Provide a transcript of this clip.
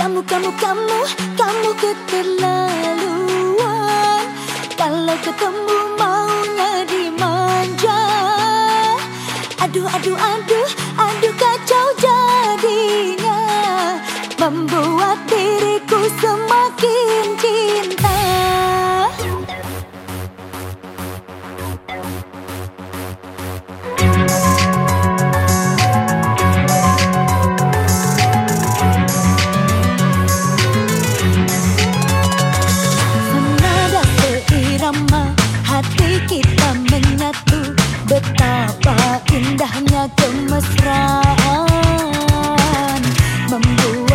Kamu, kamu, kamu, kamu keterlaluan. Kalau ketemu maunya dimanja. Aduh, aduh, aduh, aduh kemesraan Membuat